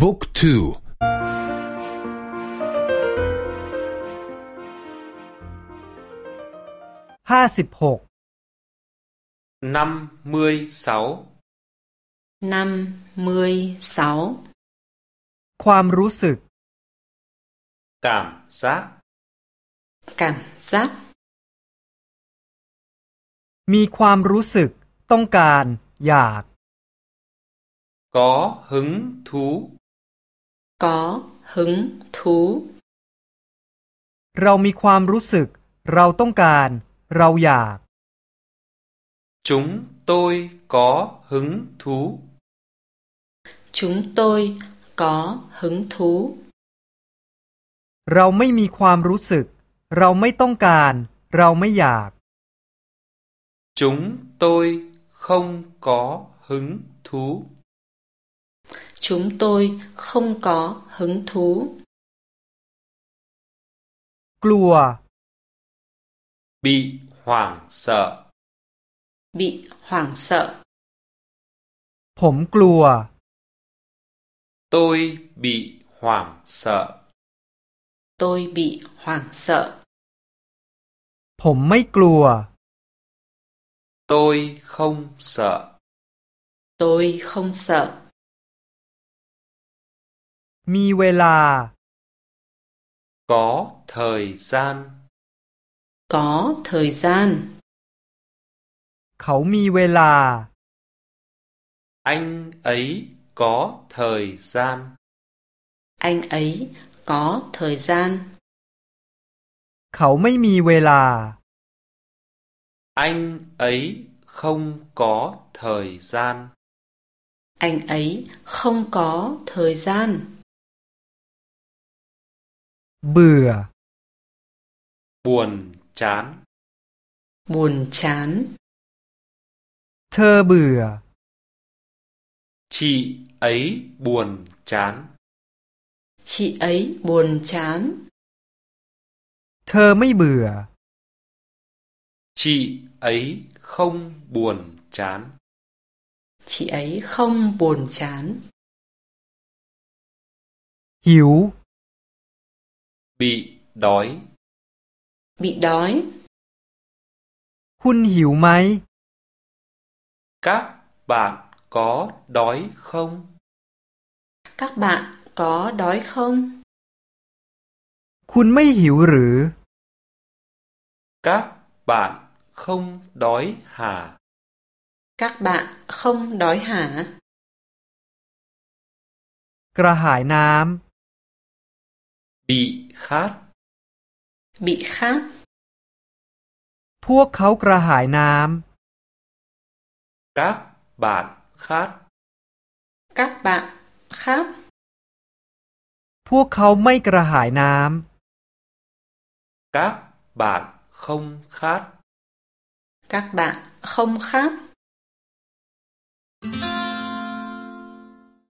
บุ๊กทูห้าสิบหก năm mươi sáu năm mươi sáu ความรู้สึก cảm giác cảm giác มีความรู้สึก ต้องการ อยาก có hứng thú có hứng thú เรามีความรู้สึก เราต้องการ เราอยาก chúng tôi có hứng thú chúng tôi có hứng thú เราไม่มีความรู้สึก เราไม่ต้องการ เราไม่อยาก chúng tôi không có hứng thú chúng tôi không có hứng thú กลัว bị hoảng sợ bị hoảng sợ ผมกลัว tôi bị hoảng sợ tôi bị hoảng sợ ผมไม่กลัว tôi không sợ tôi không sợ มีเวลา có thời gian có thời gian เขามีเวลา anh ấy có thời gian anh ấy có thời gian เขาไม่มีเวลา anh ấy không có thời gian anh ấy không có thời gian bừa. Buồn chán. Buồn chán. Thơ bừa. Chị ấy buồn chán. Chị ấy buồn chán. Thơ mấy bừa. Chị ấy không buồn chán. Chị ấy không buồn chán. Hiểu bị đói bị đói คุณหิวไหม các bạn có đói không các bạn có đói không คุณไม่หิวหรือ các bạn không đói hả các bạn không đói hả กระหายน้ bị khát bị khát ำพวกเขากระหายน้ các bạn khát các bạn khát ำพวกเขาไม่กระหายน้ các bạn không khát các bạn không khát